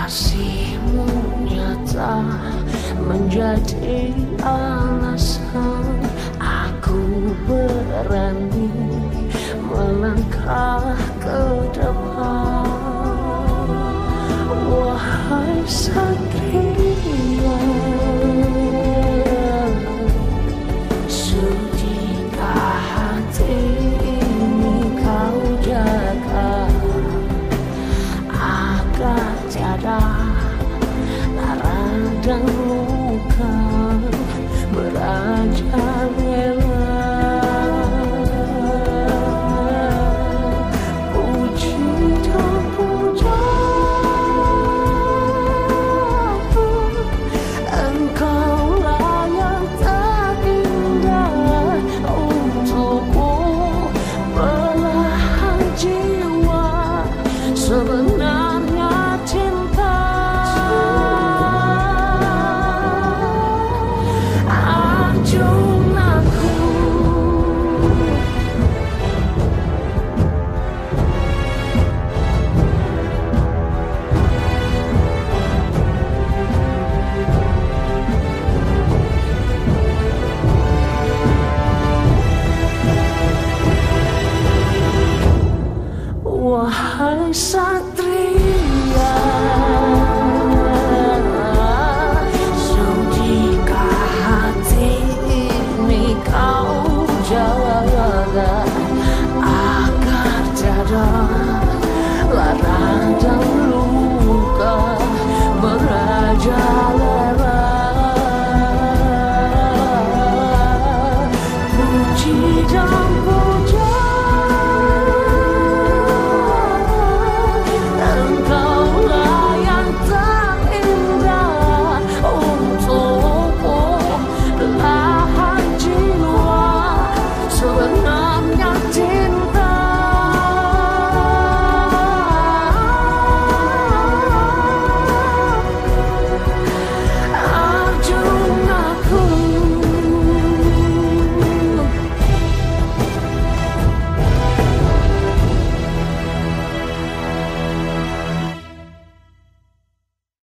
kasihmu nyata menjadi alasan aku berani melangkah ke depan. Wahai satria dan luka meraja. sang